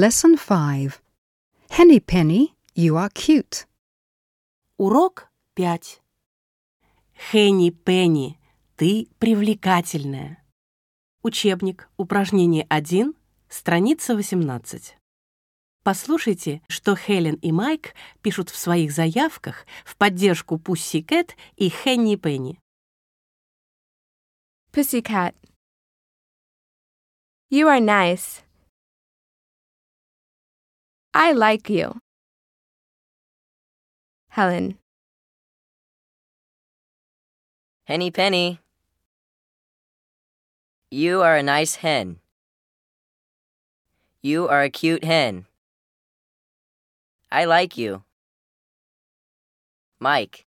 Lesson 5. Henny Penny, you are cute. Урок 5. Хенни Пенни, ты привлекательная. Учебник, упражнение 1, страница 18. Послушайте, что Хелен и Майк пишут в своих заявках в поддержку Пусси Кэт и Хенни Пенни. Pussycat. You are nice. I like you. Helen. Henny Penny. You are a nice hen. You are a cute hen. I like you. Mike.